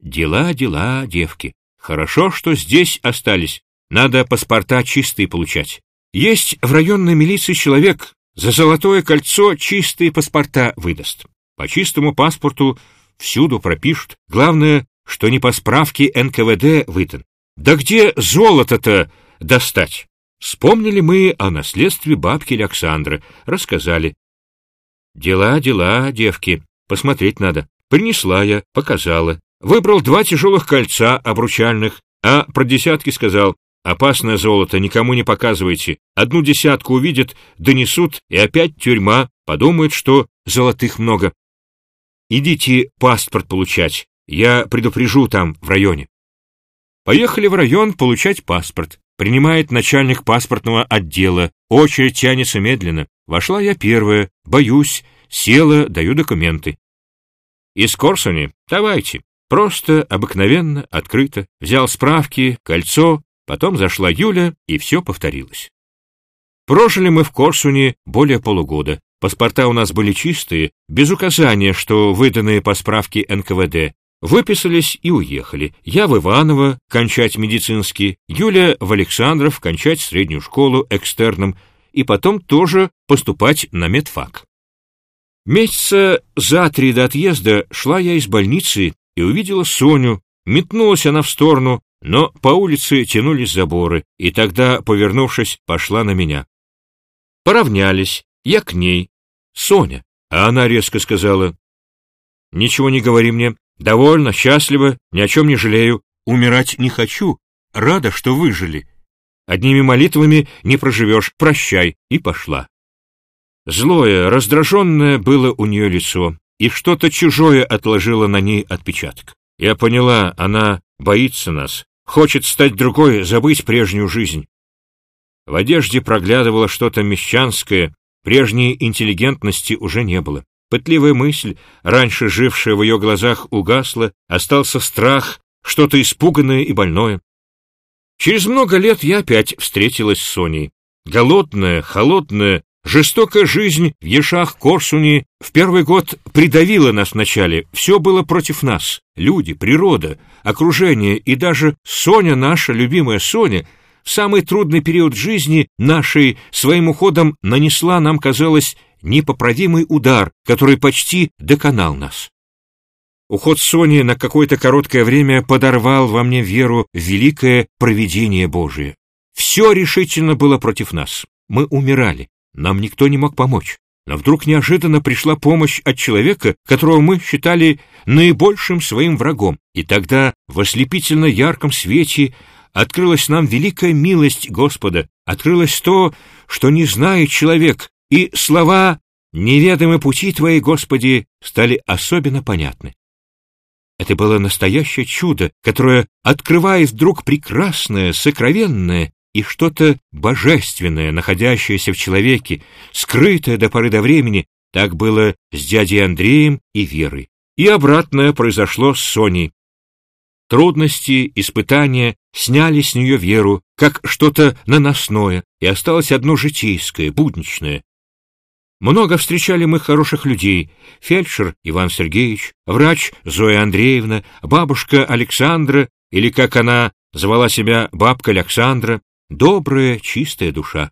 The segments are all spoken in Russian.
Дела, дела, девки. Хорошо, что здесь остались. Надо паспорта чистые получать. Есть в районной милиции человек, за золотое кольцо чистые паспорта выдаст. По чистому паспорту всюду пропишут. Главное, что не по справке НКВД выдан. Да где золото-то достать? Вспомнили мы о наследстве бабки Александры, рассказали. Дела, дела, девки, посмотреть надо. Принесла я, показала. Выбрал два тяжелых кольца обручальных, а про десятки сказал, опасное золото никому не показывайте. Одну десятку увидят, донесут, и опять тюрьма, подумают, что золотых много. Идите паспорт получать, я предупрежу там, в районе. Поехали в район получать паспорт. Принимает начальник паспортного отдела. Очередь тянется медленно. Вошла я первая. Боюсь. Села, даю документы. Из Корсуни? Давайте. Просто, обыкновенно, открыто. Взял справки, кольцо, потом зашла Юля, и все повторилось. Прожили мы в Корсуне более полугода. Паспорта у нас были чистые, без указания, что выданные по справке НКВД. Выписались и уехали. Я в Иваново кончать медицинский, Юля в Александров кончать среднюю школу экстерном и потом тоже поступать на медфак. Месяца за три до отъезда шла я из больницы и увидела Соню. Метнулась она в сторону, но по улице тянулись заборы, и тогда, повернувшись, пошла на меня. Поравнялись, я к ней. Соня. А она резко сказала, «Ничего не говори мне, Довольно, счастлива, ни о чем не жалею. Умирать не хочу. Рада, что выжили. Одними молитвами не проживешь. Прощай. И пошла. Злое, раздраженное было у нее лицо, и что-то чужое отложило на ней отпечаток. Я поняла, она боится нас, хочет стать другой, забыть прежнюю жизнь. В одежде проглядывало что-то мещанское, прежней интеллигентности уже не было. Пытливая мысль, раньше жившая в ее глазах, угасла, остался страх, что-то испуганное и больное. Через много лет я опять встретилась с Соней. Голодная, холодная, жестокая жизнь в Ешах Корсуни в первый год придавила нас вначале. Все было против нас. Люди, природа, окружение и даже Соня, наша любимая Соня, в самый трудный период жизни нашей своим уходом нанесла, нам казалось, непоправимый удар, который почти доконал нас. Уход Сони на какое-то короткое время подорвал во мне веру в великое провидение Божие. Все решительно было против нас. Мы умирали, нам никто не мог помочь. Но вдруг неожиданно пришла помощь от человека, которого мы считали наибольшим своим врагом. И тогда в ослепительно ярком свете открылась нам великая милость Господа, открылось то, что не знает человек, и слова «Неведомы пути Твои, Господи» стали особенно понятны. Это было настоящее чудо, которое открывает вдруг прекрасное, сокровенное и что-то божественное, находящееся в человеке, скрытое до поры до времени, так было с дядей Андреем и Верой. И обратное произошло с Соней. Трудности, испытания сняли с нее веру, как что-то наносное, и осталось одно житейское, будничное, много встречали мы хороших людей. Фельдшер Иван Сергеевич, врач Зоя Андреевна, бабушка Александра, или, как она звала себя, бабка Александра, добрая, чистая душа.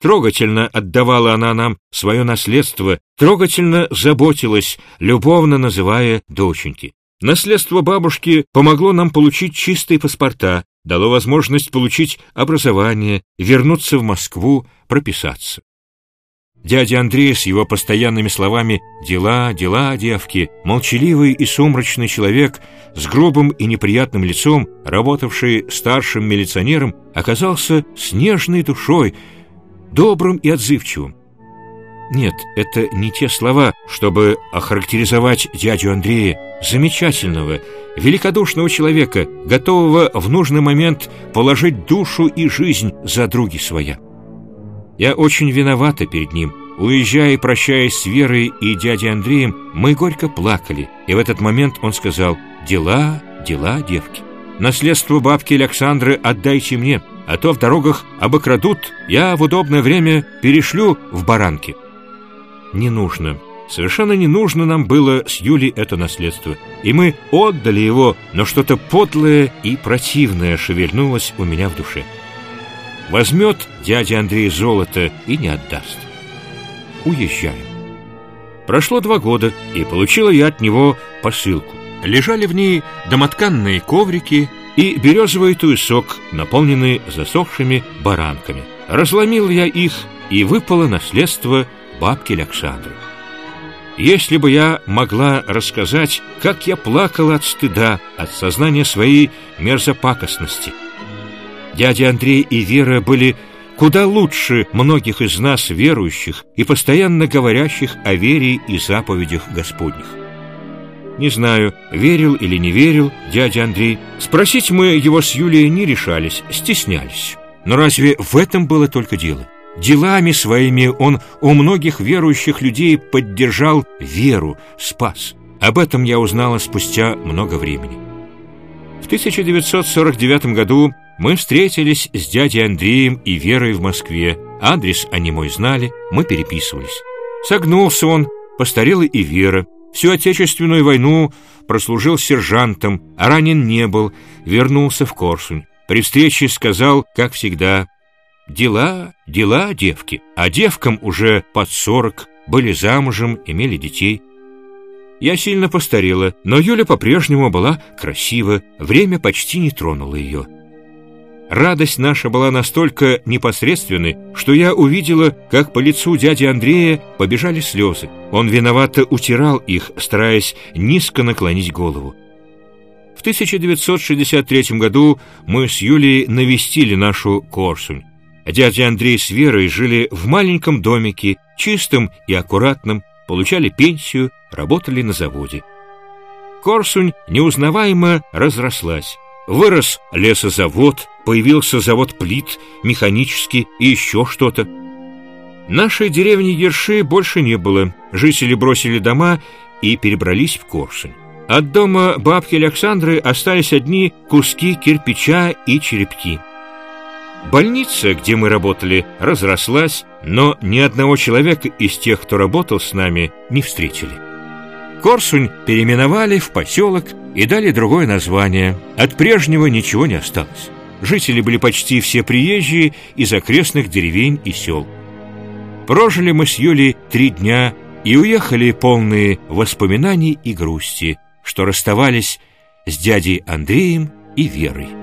Трогательно отдавала она нам свое наследство, трогательно заботилась, любовно называя доченьки. Наследство бабушки помогло нам получить чистые паспорта, дало возможность получить образование, вернуться в Москву, прописаться. Дядя Андрей с его постоянными словами «дела, дела, девки», молчаливый и сумрачный человек с грубым и неприятным лицом, работавший старшим милиционером, оказался с нежной душой, добрым и отзывчивым. Нет, это не те слова, чтобы охарактеризовать дядю Андрея, замечательного, великодушного человека, готового в нужный момент положить душу и жизнь за други своя. Я очень виновата перед ним. Уезжая и прощаясь с Верой и дядей Андреем, мы горько плакали, и в этот момент он сказал «Дела, дела, девки. Наследство бабки Александры отдайте мне, а то в дорогах обокрадут, я в удобное время перешлю в баранки». «Не нужно. Совершенно не нужно нам было с Юлей это наследство, и мы отдали его, но что-то подлое и противное шевельнулось у меня в душе. Возьмет дядя Андрей золото и не отдаст. Уезжаем. Прошло два года, и получила я от него посылку. Лежали в ней домотканные коврики и березовый туесок, наполненный засохшими баранками. Разломил я их, и выпало наследство бабки Александры. Если бы я могла рассказать, как я плакала от стыда, от сознания своей мерзопакостности. Дядя Андрей и Вера были куда лучше многих из нас, верующих и постоянно говорящих о вере и заповедях Господних. Не знаю, верил или не верил дядя Андрей. Спросить мы его с Юлией не решались, стеснялись. Но разве в этом было только дело? Делами своими он у многих верующих людей поддержал веру, спас. Об этом я узнала спустя много времени. В 1949 году мы встретились с дядей Андреем и Верой в Москве. Адрес они мой знали, мы переписывались. Согнулся он, постарела и Вера. Всю Отечественную войну прослужил сержантом, а ранен не был, вернулся в Корсунь. При встрече сказал, как всегда, Дела, дела девки, а девкам уже под сорок, были замужем, имели детей. Я сильно постарела, но Юля по-прежнему была красива, время почти не тронуло ее. Радость наша была настолько непосредственной, что я увидела, как по лицу дяди Андрея побежали слезы. Он виновато утирал их, стараясь низко наклонить голову. В 1963 году мы с Юлей навестили нашу Корсунь. Дядя Андрей с Верой жили в маленьком домике, чистом и аккуратном, получали пенсию, работали на заводе. Корсунь неузнаваемо разрослась. Вырос лесозавод, появился завод плит, механический и еще что-то. Нашей деревни Ерши больше не было. Жители бросили дома и перебрались в Корсунь. От дома бабки Александры остались одни куски кирпича и черепки. Больница, где мы работали, разрослась, но ни одного человека из тех, кто работал с нами, не встретили. Корсунь переименовали в поселок и дали другое название. От прежнего ничего не осталось. Жители были почти все приезжие из окрестных деревень и сел. Прожили мы с Юлей три дня и уехали полные воспоминаний и грусти, что расставались с дядей Андреем и Верой.